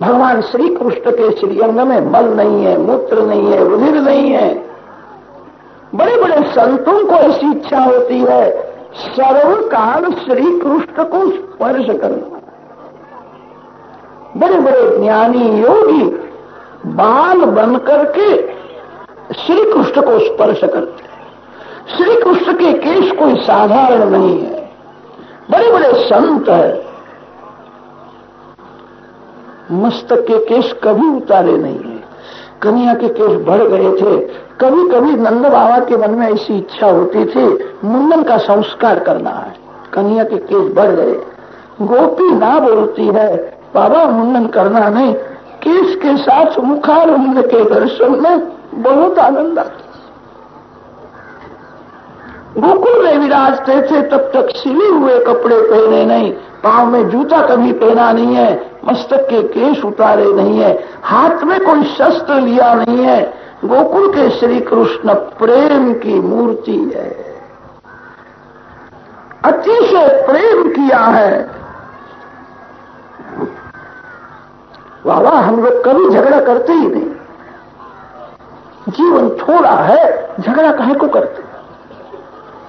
भगवान श्री कृष्ण के श्रीअंग में मल नहीं है, मूत्र नहीं है, रुधिर नहीं है। बड़े बड़े संतों को ऐसी इच्छा होती है, सर्वकाल श्री कृष्ण को स्पर्श करना। बड़े बड़े ज्ञानी योगी बाल बन करके श्री कृष्ण को स्पर्श करते हैं। श्री कृष्ण के केश कोई साधारण नहीं है। बड़े बड़े संत है। मस्तक के केश कभी उतारे नहीं है। कन्या के केश बढ़ गए थे। कभी कभी नंद बाबा के मन में ऐसी इच्छा होती थी, मुंडन का संस्कार करना है। कन्या के केस बढ़ गए। गोपी ना बोलती है, बाबा, मुंडन करना नहीं। केस के साथ मुखारंद के दर्शन में बहुत आनंद आता गोकुल में विराजते थे, तब तक सिले हुए कपड़े पहने नहीं। पाँव में जूता कभी पहना नहीं है, मस्तक के केश उतारे नहीं है, हाथ में कोई शस्त्र लिया नहीं है। गोकुल के श्री कृष्ण प्रेम की मूर्ति है। अतिशय प्रेम किया है। वाह हम लोग कभी झगड़ा करते ही नहीं। जीवन थोड़ा है, झगड़ा कहे को करते?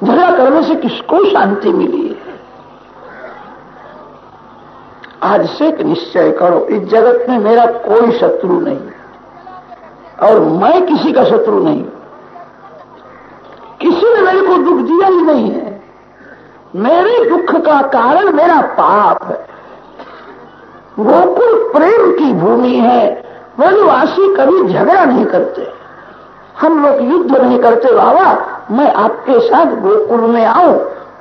झगड़ा करने से किसको शांति मिली है आज से एक निश्चय करो, इस जगत में मेरा कोई शत्रु नहीं और मैं किसी का शत्रु नहीं। किसी ने मेरे को दुख दिया ही नहीं है। मेरे दुख का कारण मेरा पाप है। गोकुल प्रेम की भूमि है। वनवासी कभी झगड़ा नहीं करते। हम लोग युद्ध नहीं करते, बाबा, मैं आपके साथ गोकुल में आऊँ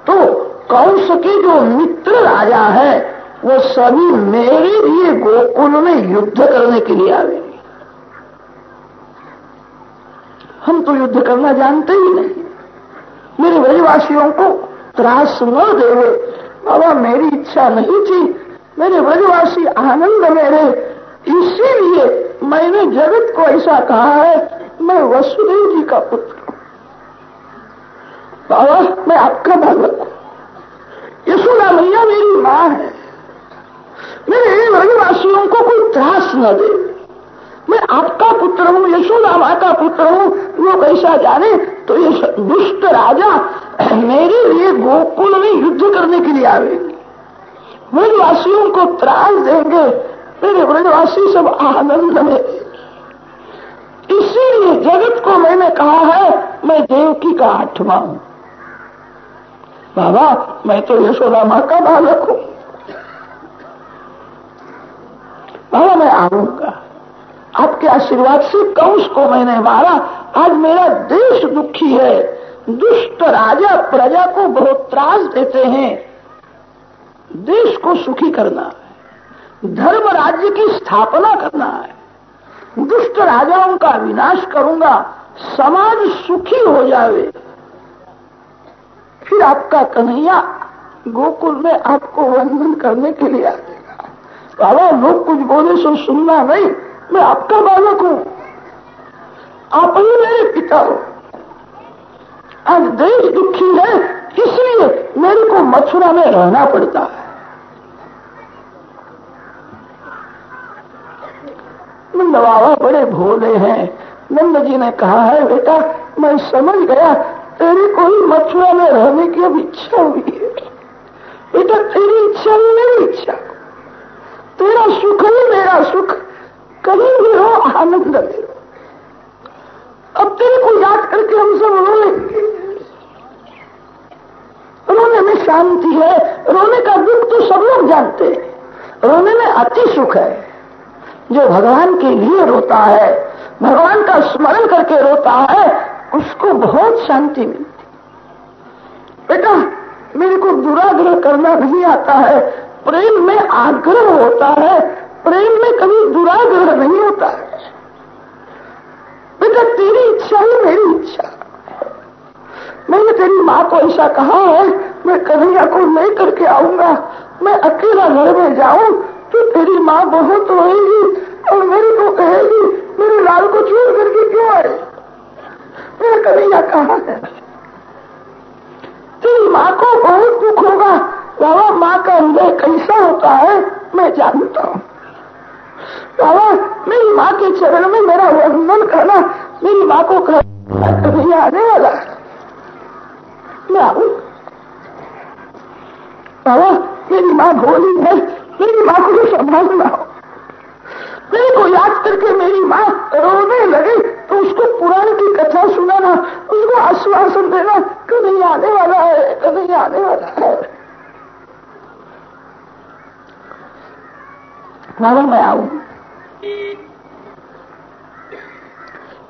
तो कौश के जो मित्र राजा है वो सभी मेरे लिए गोकुल में युद्ध करने के लिए आवे। हम तो युद्ध करना जानते ही नहीं। मेरे ब्रजवासियों को त्रास न देवे। बाबा, मेरी इच्छा नहीं थी। मेरे ब्रजवासी आनंद में रहे। इसीलिए मैंने जगत को ऐसा कहा है, मैं वसुदेव जी का पुत्र बाबा, मैं आपका हूँ। यशोदा मैया मेरी माँ है। मेरे ब्रजवासियों को कोई त्रास न दे। मैं आपका पुत्र हूँ, यशोदा का पुत्र हूँ। वो कैसा जाने तो ये दुष्ट राजा मेरे लिए गोकुल में युद्ध करने के लिए आवेंगे ब्रजवासियों को त्रास देंगे, मेरे ब्रजवासी सब आनंद में। इसीलिए जगत को मैंने कहा है, मैं देवकी का आठवा हूँ। बाबा, मैं तो यशोदा माँ का बालक हूँ। बाबा मैं आऊँगा। आपके आशीर्वाद से कंस को मैंने मारा। आज मेरा देश दुखी है। दुष्ट राजा प्रजा को बहुत त्रास देते हैं। देश को सुखी करना है। धर्म राज्य की स्थापना करना है। दुष्ट राजाओं का विनाश करूँगा। समाज सुखी हो जावे। फिर आपका कन्हैया गोकुल में आपको वंदन करने के लिए आते बाबा लोग कुछ बोले सो सुनना नहीं, मैं आपका बालक हूँ। आप ही मेरे पिता हो। आज देश दुखी है, इसलिए मेरे को मथुरा में रहना पड़ता है। नंद बाबा बड़े भोले हैं। नंद जी ने कहा है, बेटा, मैं समझ गया, तेरी कोई मथुरा में रहने की अब इच्छा हुई है। बेटा, तेरी इच्छा मेरी इच्छा। सुख कहीं भी हो, आनंद में अब तेरे को याद करके हम सब रो लेंगे। रोने में शांति है, रोने का दुख तो सब लोग जानते हैं। रोने में अति सुख है। जो भगवान के लिए रोता है, भगवान का स्मरण करके रोता है, उसको बहुत शांति मिलती। बेटा, मेरे को दुराग्रह करना नहीं आता है, प्रेम में आग्रह होता है प्रेम में कभी दुराग्रह नहीं होता। है बेटा, तेरी इच्छा ही मेरी इच्छा। मैंने तेरी माँ को ऐसा कहा है, मैं कन्हैया को ले करके आऊँगा। मैं अकेला घर में जाऊँ तो तेरी माँ बहुत रोएगी और मेरे को कहेगी, मेरे लाल को छोड़ करके क्यों आए? मेरा कन्हैया कहा है? तेरी माँ को बहुत दुख होगा। बाबा, माँ का हृदय कैसा होता है, मैं जानता हूँ। बाबा, मेरी माँ के चरण में मेरा वंदन करना, मेरी माँ को कभी आने वाला। मैं आऊ। बाबा, मेरी माँ भोली है, मेरी माँ को संभालना हो। मेरे को याद करके मेरी माँ रोने लगे तो उसको पुराण की कथा सुनाना, उसको आश्वासन देना, कभी आने वाला है, कभी आने वाला है। बाबा, मैं आऊ।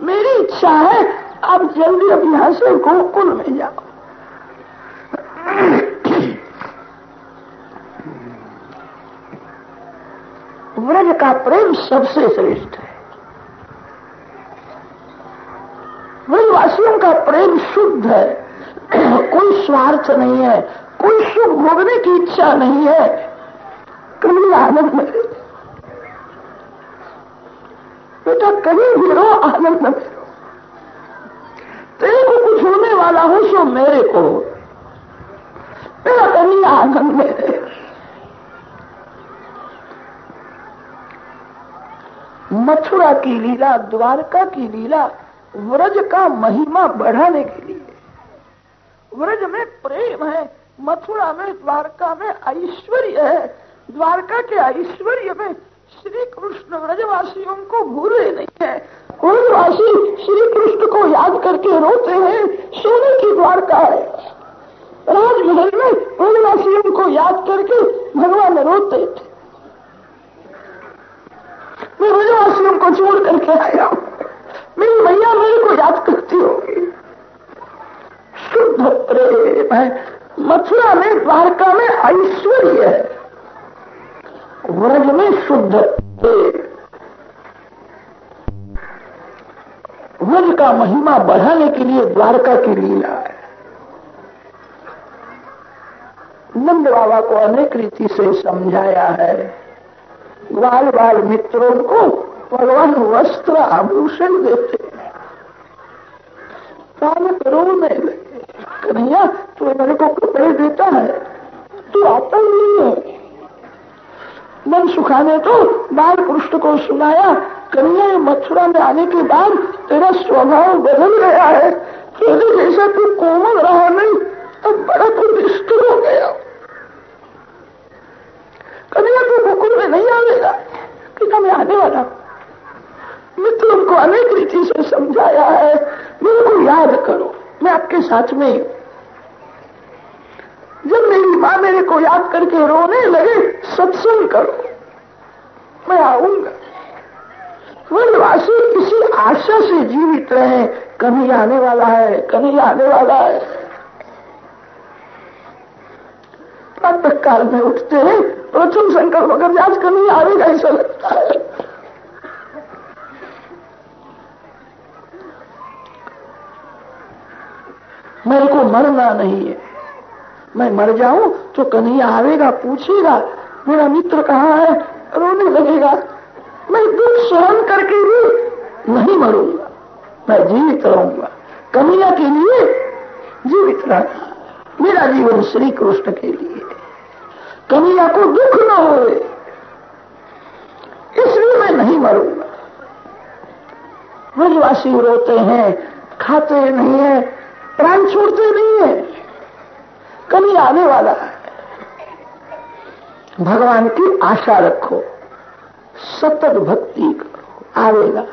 मेरी इच्छा है, आप जल्दी अब यहाँ से गोकुल में जाओ। व्रज का प्रेम सबसे श्रेष्ठ है। व्रजवासियों का प्रेम शुद्ध है। कोई स्वार्थ नहीं है, कोई सुख भोगने की इच्छा नहीं है। कभी आनंद बेटा कहीं भी रहो, आनंद रहो तेरे को कुछ होने वाला हो, सो मेरे को मेरा कहीं आनंद मेरे मथुरा की लीला, द्वारका की लीला, व्रज का महिमा बढ़ाने के लिए। व्रज में प्रेम है, मथुरा में, द्वारका में ऐश्वर्य है। द्वारका के ऐश्वर्य में श्री कृष्ण व्रजवासियों को भूले नहीं है। व्रजवासी श्री कृष्ण को याद करके रोते हैं। सोने की द्वारका है। राजमहल में व्रजवासियों को याद करके भगवान रोते थे। मैं ब्रजवासियों को छोड़ करके आया मेरी मैया मेरे को याद करती होगी। शुद्ध प्रेम है। मथुरा में द्वारका में ऐश्वर्य है। व्रज में शुद्ध व्रज का महिमा बढ़ाने के लिए द्वारका की लीला है। नंद बाबा को अनेक रीति से समझाया है। बाल बाल मित्रों को भगवान वस्त्र आभूषण देते हैं। बालक रोने लगे कन्हैया, तू मेरे को कपड़े देता है, तू आता ही नहीं है। मन सुखाने तो बाल कृष्ण को सुनाया, कन्या मथुरा में आने के बाद तेरा स्वभाव बदल गया है। पहले जैसा तू कोमल रहा नहीं अब बड़ा तू निष्ठुर हो गया। कन्या तू गोकुल में नहीं आवेगा कि मैं आने वाला। मित्रों को अनेक रीति से समझाया है, मेरे को याद करो, मैं आपके साथ में हूँ जब मेरी माँ मेरे को याद करके रोने लगे सत्संग करो मैं आऊँगा। वनवासी किसी आशा से जीवित रहे, कभी आने वाला है, कभी आने वाला है। प्रातः काल में उठते हैं प्रथम संकल्प अगर आज कभी आएगा ऐसा लगता है। मेरे को मरना नहीं है। मैं मर जाऊँ तो कन्हैया आवेगा, पूछेगा, मेरा मित्र कहाँ है? रोने लगेगा। मैं दुख सहन करके भी नहीं मरूँगा। मैं जीवित रहूँगा। कन्हैया के लिए जीवित रहना मेरा जीवन श्री कृष्ण के लिए। कन्हैया को दुख न हो, इसलिए मैं नहीं मरूँगा। ब्रजवासी रोते हैं, खाते नहीं है, प्राण छोड़ते नहीं है। कभी आने वाला है। भगवान की आशा रखो, सतत भक्ति करो आवेगा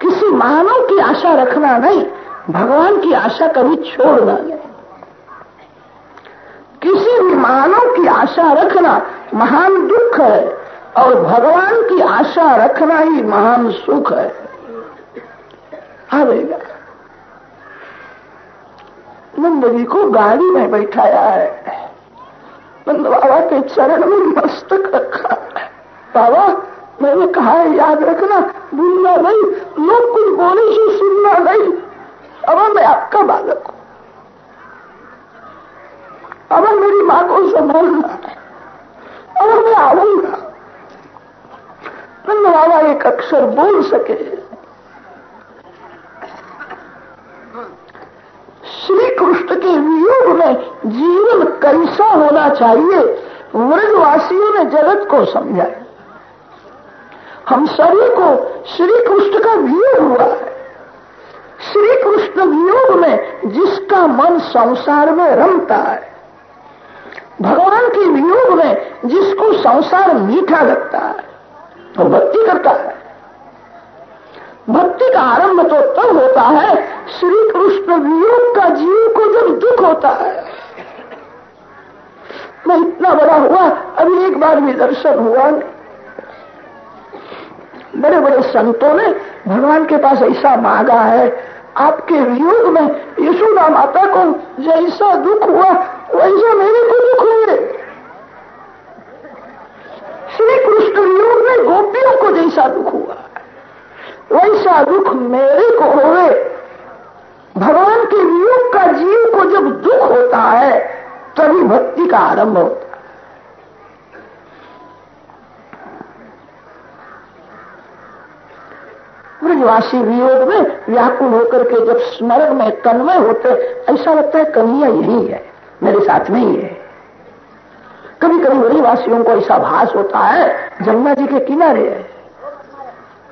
किसी मानव की आशा रखना नहीं, भगवान की आशा कभी छोड़ना नहीं। किसी भी मानव की आशा रखना महान दुख है, और भगवान की आशा रखना ही महान सुख है। आवेगा नंद को गाड़ी में बैठाया है। नंद बाबा के चरण में मस्तक रखा है। बाबा, मैंने कहा है याद रखना, भूलना नहीं लोग कुछ बोले से सुनना नहीं। अब मैं आपका बालक हूँ। अब मेरी माँ को संभालना अब मैं आऊँगा। नंद बाबा एक अक्षर बोल सके। श्री कृष्ण के वियोग में जीवन कैसा होना चाहिए व्रजवासियों ने जगत को समझाया हम सभी को श्री कृष्ण का वियोग हुआ है। श्री कृष्ण वियोग में जिसका मन संसार में रमता है, भगवान के वियोग में जिसको संसार मीठा लगता है, वो भक्ति करता है। भक्ति का आरंभ तो तब होता है, श्री कृष्ण वियोग का जीव को जब दुख होता है। मैं इतना बड़ा हुआ, अभी एक बार भी दर्शन हुआ बड़े बड़े संतों ने भगवान के पास ऐसा मांगा है, आपके वियोग में यशोदा माता को जैसा दुख हुआ, वैसा मेरे को दुख हुए। श्री कृष्ण वियोग में गोपियों को जैसा दुख हुआ। वैसा दुख मेरे को होवे। भगवान के वियोग का जीव को जब दुख होता है, तभी भक्ति का आरंभ होता है। ब्रजवासी वियोग में व्याकुल होकर के जब स्मरण में तन्मय होते, ऐसा लगता है कन्हैया यही है, मेरे साथ में ही है। कभी कभी ब्रजवासियों को ऐसा भास होता है, जमुना जी के किनारे है।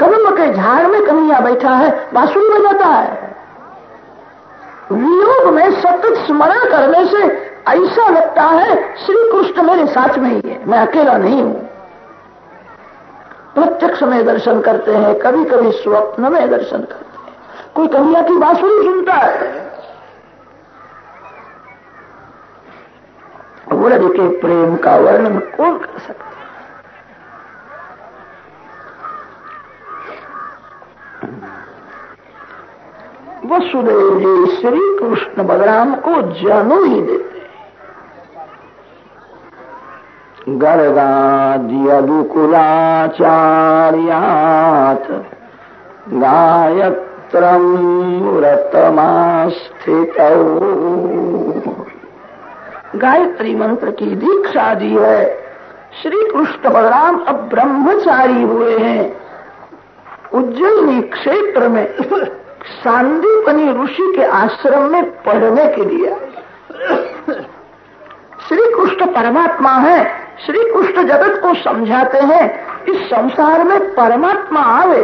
कदम के झाड़ में कन्हैया बैठा है, बांसुरी बजाता है। वियोग में सतत स्मरण करने से ऐसा लगता है श्री कृष्ण मेरे साथ में ही है, मैं अकेला नहीं हूँ। प्रत्यक्ष में दर्शन करते हैं कभी कभी स्वप्न में दर्शन करते हैं। कोई कन्हैया की बांसुरी सुनता है? व्रज के प्रेम का वर्णन कौन कर सकता वसुदेव जी श्री कृष्ण बलराम को जनु ही देते गर्गाद्यदुकुलाचार्यात गायत्रम व्रतमास्थित। गायत्री मंत्र की दीक्षा दी है। श्री कृष्ण बलराम अब ब्रह्मचारी हुए हैं। उज्जैनी क्षेत्र में सांदीपनी ऋषि के आश्रम में पढ़ने के लिए। श्री कृष्ण परमात्मा है। श्री कृष्ण जगत को समझाते हैं। इस संसार में परमात्मा आवे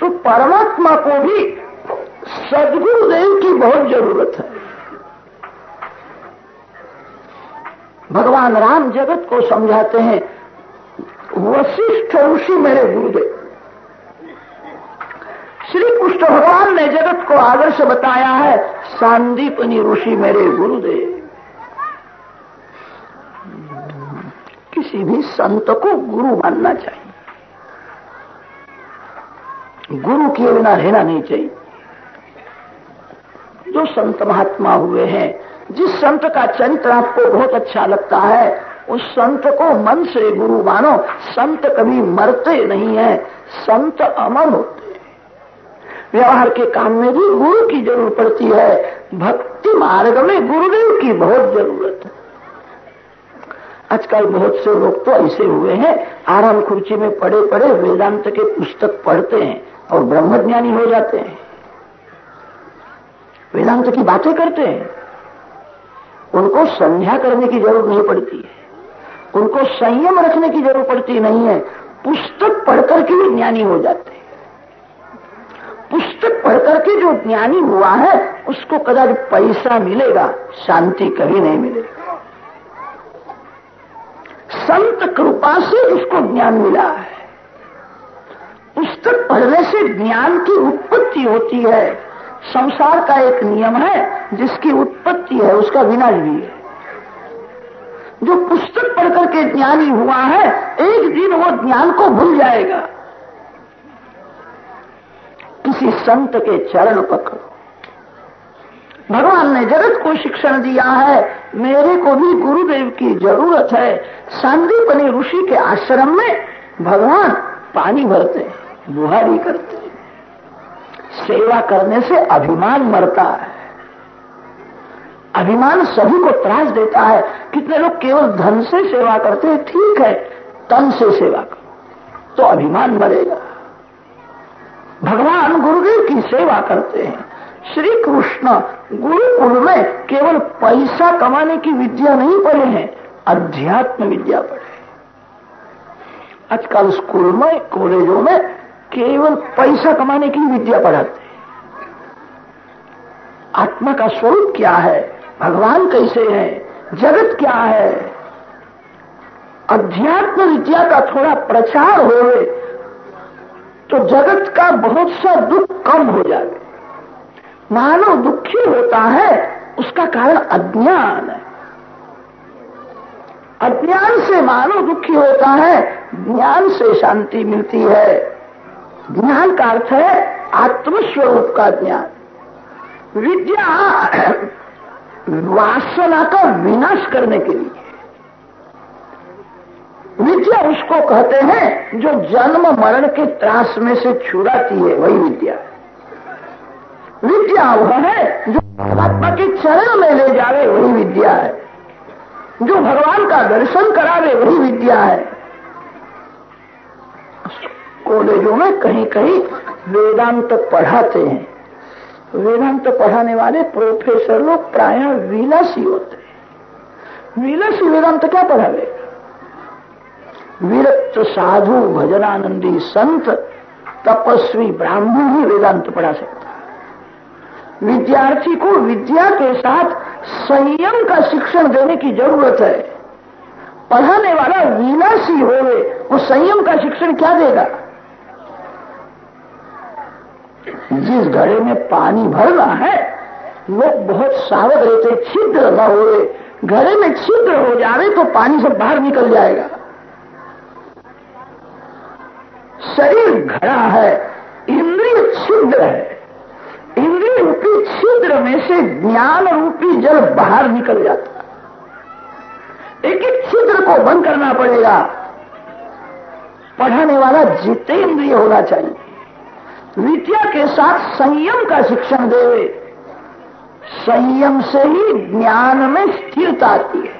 तो परमात्मा को भी सदगुरुदेव की बहुत ज़रूरत है। भगवान राम जगत को समझाते हैं, वशिष्ठ ऋषि मेरे गुरुदेव। श्री कृष्ण भगवान ने जगत को आदर्श बताया है। सांदीपनी ऋषि मेरे गुरुदेव। किसी भी संत को गुरु मानना चाहिए। गुरु के बिना रहना नहीं चाहिए। जो संत महात्मा हुए हैं, जिस संत का चरित्र आपको बहुत अच्छा लगता है, उस संत को मन से गुरु मानो। संत कभी मरते नहीं है। संत अमर होते व्यवहार के काम में भी गुरु की ज़रूरत पड़ती है। भक्ति मार्ग में गुरुदेव की बहुत ज़रूरत है। आजकल बहुत से लोग तो ऐसे हुए हैं, आराम खुर्ची में पड़े पड़े वेदांत के पुस्तक पढ़ते हैं और ब्रह्मज्ञानी हो जाते हैं। वेदांत की बातें करते हैं। उनको संध्या करने की ज़रूरत नहीं पड़ती है। उनको संयम रखने की ज़रूरत पड़ती नहीं है। पुस्तक पढ़कर के भी ज्ञानी हो जाते हैं। पुस्तक पढ़कर के जो ज्ञानी हुआ है, उसको कदाच पैसा मिलेगा, शांति कभी नहीं मिलेगी। संत कृपा से उसको ज्ञान मिला है। पुस्तक पढ़ने से ज्ञान की उत्पत्ति होती है। संसार का एक नियम है, जिसकी उत्पत्ति है, उसका विनाश भी है। जो पुस्तक पढ़कर के ज्ञानी हुआ है, एक दिन वो ज्ञान को भूल जाएगा। किसी संत के चरण पकड़ो भगवान ने जगत को शिक्षण दिया है, मेरे को भी गुरुदेव की ज़रूरत है। सांदीपनी ऋषि के आश्रम में भगवान पानी भरते, बुहारी करते। सेवा करने से अभिमान मरता है। अभिमान सभी को त्रास देता है। कितने लोग केवल धन से सेवा करते हैं, ठीक है, तन से सेवा करो तो अभिमान मरेगा भगवान गुरुदेव की सेवा करते हैं। श्री कृष्ण गुरुकुल में केवल पैसा कमाने की विद्या नहीं पढ़े हैं, अध्यात्म विद्या पढ़े आजकल स्कूल में, कॉलेजों में केवल पैसा कमाने की विद्या पढ़ाते हैं। आत्मा का स्वरूप क्या है? भगवान कैसे है? जगत क्या है? अध्यात्म विद्या का थोड़ा प्रचार हो तो जगत का बहुत सा दुख कम हो जाए। मानव दुखी होता है, उसका कारण अज्ञान है। अज्ञान से मानव दुखी होता है, ज्ञान से शांति मिलती है। ज्ञान का अर्थ है आत्मस्वरूप का ज्ञान। विद्या वासना का विनाश करने के लिए। विद्या उसको कहते हैं, जो जन्म मरण के त्रास में से छुड़ाती है, वही विद्या। विद्या वह है, जो आत्मा के चरण में ले जावे, वही विद्या है। जो भगवान का दर्शन करावे, वही विद्या है। कॉलेजों में कहीं कहीं वेदांत पढ़ाते हैं। वेदांत पढ़ाने वाले प्रोफेसर लोग प्राय विलासी होते हैं। विलासी वेदांत क्या पढ़ावे? विरक्त साधु भजनानंदी संत, तपस्वी ब्राह्मण ही वेदांत पढ़ा सकता है। विद्यार्थी को विद्या के साथ संयम का शिक्षण देने की ज़रूरत है। पढ़ाने वाला विलासी हो वो संयम का शिक्षण क्या देगा? जिस घड़े में पानी भरना है, लोग बहुत सावध रहते, छिद्र न हो घड़े में छिद्र हो जाए तो पानी सब बाहर निकल जाएगा। शरीर घड़ा है, इंद्रिय छिद्र है। इंद्रिय रूपी छिद्र में से ज्ञान रूपी जल बाहर निकल जाता है। एक एक छिद्र को बंद करना पड़ेगा। पढ़ाने वाला जितेंद्रिय होना चाहिए। विद्या के साथ संयम का शिक्षण देवे संयम से ही ज्ञान में स्थिरता आती है।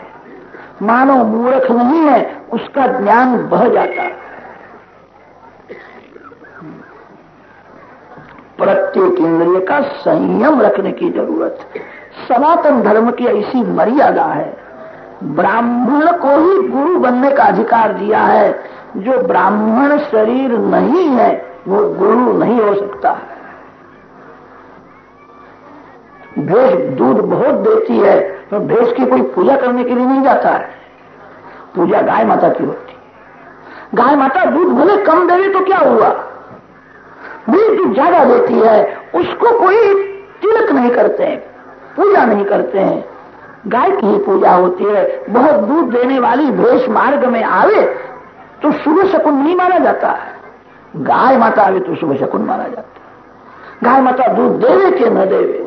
मानो मूर्ख नहीं है, उसका ज्ञान बह जाता है। प्रत्येक इंद्रिय का संयम रखने की ज़रूरत सनातन धर्म की ऐसी मर्यादा है। ब्राह्मण को ही गुरु बनने का अधिकार दिया है। जो ब्राह्मण शरीर नहीं है, वो गुरु नहीं हो सकता। है भैंस दूध बहुत देती है तो भैंस की कोई पूजा करने के लिए नहीं जाता है। पूजा गाय माता की होती है। गाय माता दूध भले कम देवे तो क्या हुआ? जो ज़्यादा देती है, उसको कोई तिलक नहीं करते हैं पूजा नहीं करते। हैं गाय की ही पूजा होती है, बहुत दूध देने वाली भेष मार्ग में आवे तो शुभ शकुन नहीं माना जाता। है गाय माता आवे तो शुभ शकुन माना जाता। है गाय माता दूध देवे के न देवे?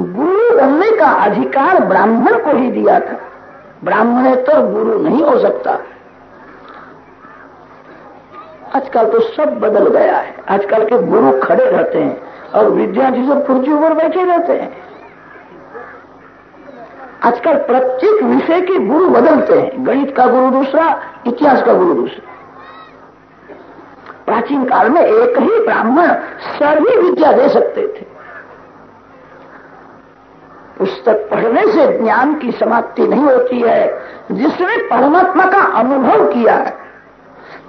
गुरु बनने का अधिकार ब्राह्मण को ही दिया था। ब्राह्मण तो गुरु नहीं हो सकता। आजकल तो सब बदल गया है। आजकल के गुरु खड़े रहते हैं और विद्यार्थी सब कुर्सी पर बैठे रहते हैं। आजकल प्रत्येक विषय के गुरु बदलते हैं। गणित का गुरु दूसरा, इतिहास का गुरु दूसरा। प्राचीन काल में एक ही ब्राह्मण सभी विद्या दे सकते थे। पुस्तक पढ़ने से ज्ञान की समाप्ति नहीं होती है, जिसने परमात्मा का अनुभव किया है।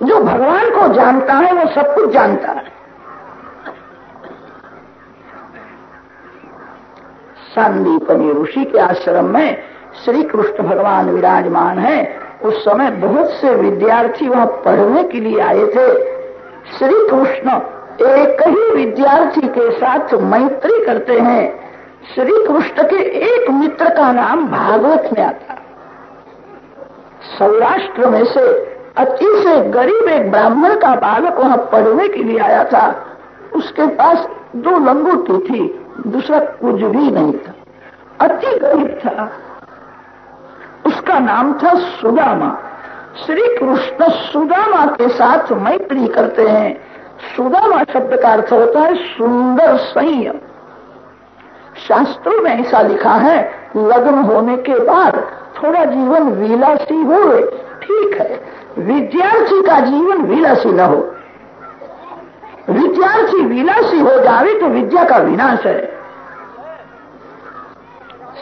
जो भगवान को जानता है, वो सब कुछ जानता है। संदीपनी ऋषि के आश्रम में श्री कृष्ण भगवान विराजमान है। उस समय बहुत से विद्यार्थी वहाँ पढ़ने के लिए आए थे। श्री कृष्ण एक ही विद्यार्थी के साथ मैत्री करते हैं। श्री कृष्ण के एक मित्र का नाम भागवत में आता सौराष्ट्र में से अति से गरीब एक ब्राह्मण का बालक वहाँ पढ़ने के लिए आया था। उसके पास दो लंगोटी थी, दूसरा कुछ भी नहीं था। अति गरीब था। उसका नाम था सुदामा। श्री कृष्ण सुदामा के साथ मैत्री करते हैं। सुदामा शब्द का अर्थ होता है सुंदर संयम। शास्त्रों में ऐसा लिखा है, लग्न होने के बाद थोड़ा जीवन विलासी हो ठीक है। विद्यार्थी का जीवन विलासी न हो। विद्यार्थी विलासी हो जावे तो विद्या का विनाश है।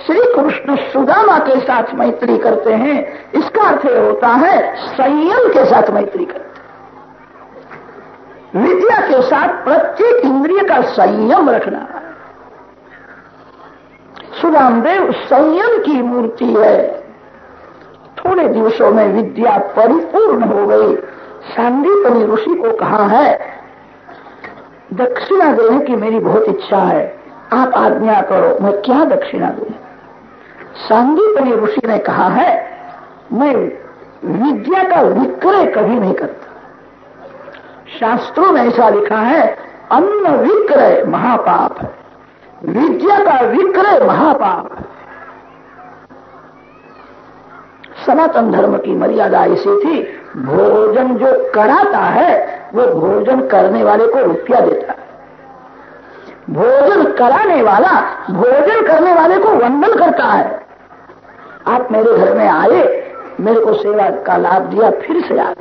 श्री कृष्ण सुदामा के साथ मैत्री करते हैं, इसका अर्थ होता है, संयम के साथ मैत्री करते विद्या के साथ प्रत्येक इंद्रिय का संयम रखना सुदामदेव संयम की मूर्ति है। थोड़े दिवसों में विद्या परिपूर्ण हो गई। सांदीपनी ऋषि को कहा, है, दक्षिणा देने की मेरी बहुत इच्छा है। आप आज्ञा करो, मैं क्या दक्षिणा दू? सांदीपनी ऋषि ने कहा, है, मैं विद्या का विक्रय कभी नहीं करता। शास्त्रों में ऐसा लिखा है, अन्न विक्रय महापाप है। विद्या का विक्रय महापाप है। सनातन धर्म की मर्यादा ऐसी थी, भोजन जो कराता है, वो भोजन करने वाले को रुपया देता है। भोजन कराने वाला, भोजन करने वाले को वंदन करता है। आप मेरे घर में आए, मेरे को सेवा का लाभ दिया, फिर से आया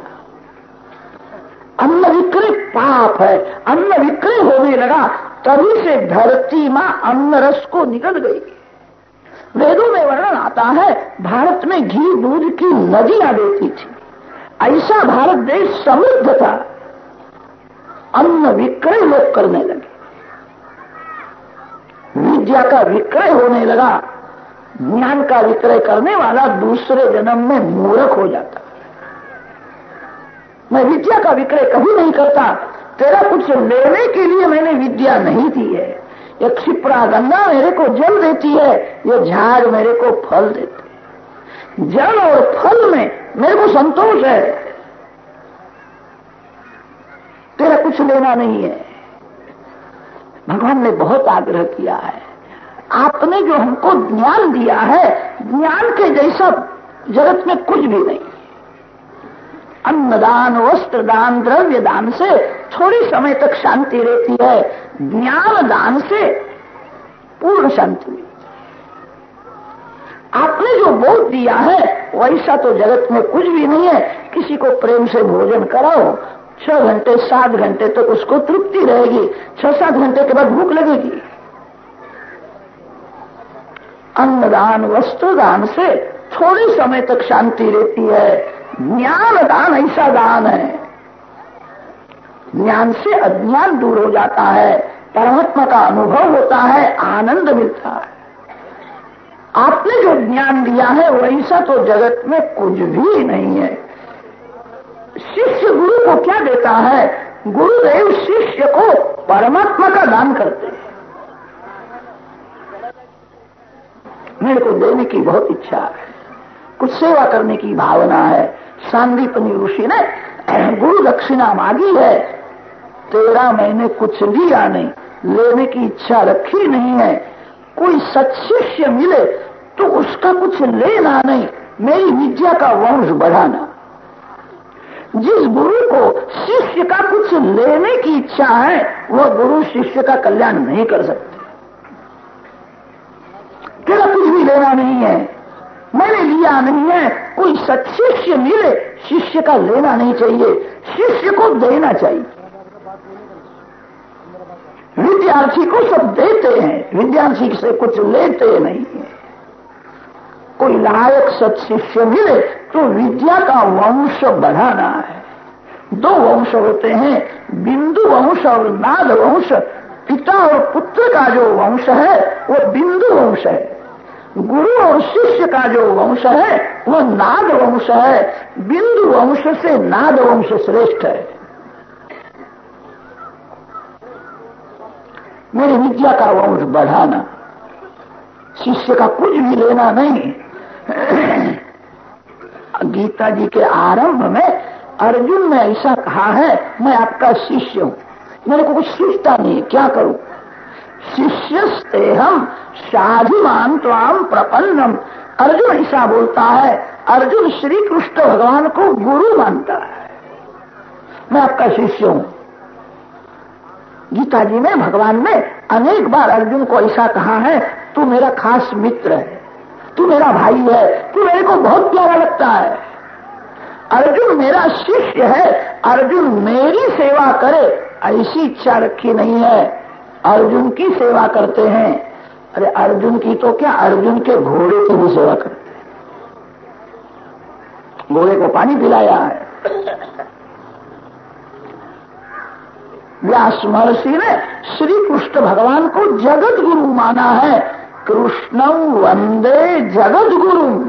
अन्न विक्रय पाप है, अन्न विक्रय होने लगा, तभी से धरती माँ अन्न रस को निकल गई। वेदों में वर्णन आता है, भारत में घी, दूध की नदियाँ देती थी। ऐसा भारत देश समृद्ध था। अन्न विक्रय लोग करने लगे। विद्या का विक्रय होने लगा। ज्ञान का विक्रय करने वाला दूसरे जन्म में मूर्ख हो जाता। मैं विद्या का विक्रय कभी नहीं करता। तेरा कुछ लेने के लिए मैंने विद्या नहीं दी है। ये क्षिप्रा गंगा मेरे को जल देती है, ये झाड़ मेरे को फल देती है। जल और फल में मेरे को संतोष है। तेरा कुछ लेना नहीं है। भगवान ने बहुत आग्रह किया है। आपने जो हमको ज्ञान दिया है, ज्ञान के जैसा जगत में कुछ भी नहीं। अन्नदान वस्त्र दान द्रव्य दान से थोड़ी समय तक शांति रहती है। ज्ञान दान से पूर्ण शांति मिलती आपने जो बोध दिया है वैसा तो जगत में कुछ भी नहीं है। किसी को प्रेम से भोजन कराओ, छह घंटे, सात घंटे तक तो उसको तृप्ति रहेगी। छह सात घंटे के बाद भूख लगेगी। अन्नदान वस्त्र दान से थोड़े समय तक शांति रहती है। ज्ञान दान ऐसा दान है। ज्ञान से अज्ञान दूर हो जाता है, परमात्मा का अनुभव होता है, आनंद मिलता है। आपने जो ज्ञान दिया है, वैसा तो जगत में कुछ भी नहीं है। शिष्य गुरु को क्या देता है? गुरुदेव शिष्य को परमात्मा का दान करते हैं। मेरे को देने की बहुत इच्छा है, कुछ सेवा करने की भावना है सांदीपनी ऋषि ने, गुरु दक्षिणा मांगी है तेरा मैंने कुछ लिया नहीं, लेने की इच्छा रखी नहीं है, कोई सत्शिष्य मिले तो उसका कुछ लेना नहीं, मेरी विद्या का वंश बढ़ाना। जिस गुरु को शिष्य का कुछ लेने की इच्छा है, वह गुरु शिष्य का कल्याण नहीं कर सकते। तेरा कुछ भी लेना नहीं है। मैंने लिया नहीं है। कोई सत्शिष्य मिले, शिष्य का लेना नहीं चाहिए। शिष्य को देना चाहिए। विद्यार्थी को सब देते हैं। विद्यार्थी से कुछ लेते नहीं है। कोई लायक सत्शिष्य मिले तो विद्या का वंश बढ़ाना है। दो वंश होते हैं। बिंदु वंश और नाद वंश। पिता और पुत्र का जो वंश है, वो बिंदु वंश है। गुरु और शिष्य का जो वंश है वो नाद वंश है। बिंदु वंश से नाद वंश श्रेष्ठ है। मेरी विद्या का वंश बढ़ाना, शिष्य का कुछ भी लेना नहीं। गीता जी के आरंभ में अर्जुन ने ऐसा कहा है, मैं आपका शिष्य हूँ। मेरे को कुछ सूझता नहीं क्या करूँ? शिष्य हम साधिमान त्वाम प्रपन्नम। अर्जुन ऐसा बोलता है, अर्जुन श्री कृष्ण भगवान को गुरु मानता है। मैं आपका शिष्य हूँ। गीता जी में भगवान ने अनेक बार अर्जुन को ऐसा कहा है? तू मेरा खास मित्र है। तू मेरा भाई है। तू मेरे को बहुत प्यारा लगता है। अर्जुन मेरा शिष्य है। अर्जुन मेरी सेवा करे, ऐसी इच्छा रखी नहीं है। अर्जुन की सेवा करते हैं। अरे, अर्जुन की तो क्या? अर्जुन के घोड़े की भी सेवा करते हैं। घोड़े को पानी पिलाया है। व्यास महर्षि ने श्री कृष्ण भगवान को जगत गुरु माना है। कृष्ण वंदे जगत गुरु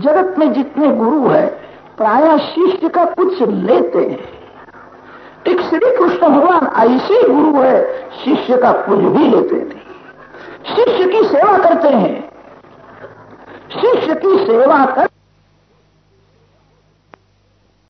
जगत में जितने गुरु है, प्राय शिष्य का कुछ लेते हैं। एक श्री कृष्ण भगवान ऐसे गुरु है, शिष्य का कुछ भी लेते नहीं। शिष्य की सेवा करते हैं। शिष्य की सेवा कर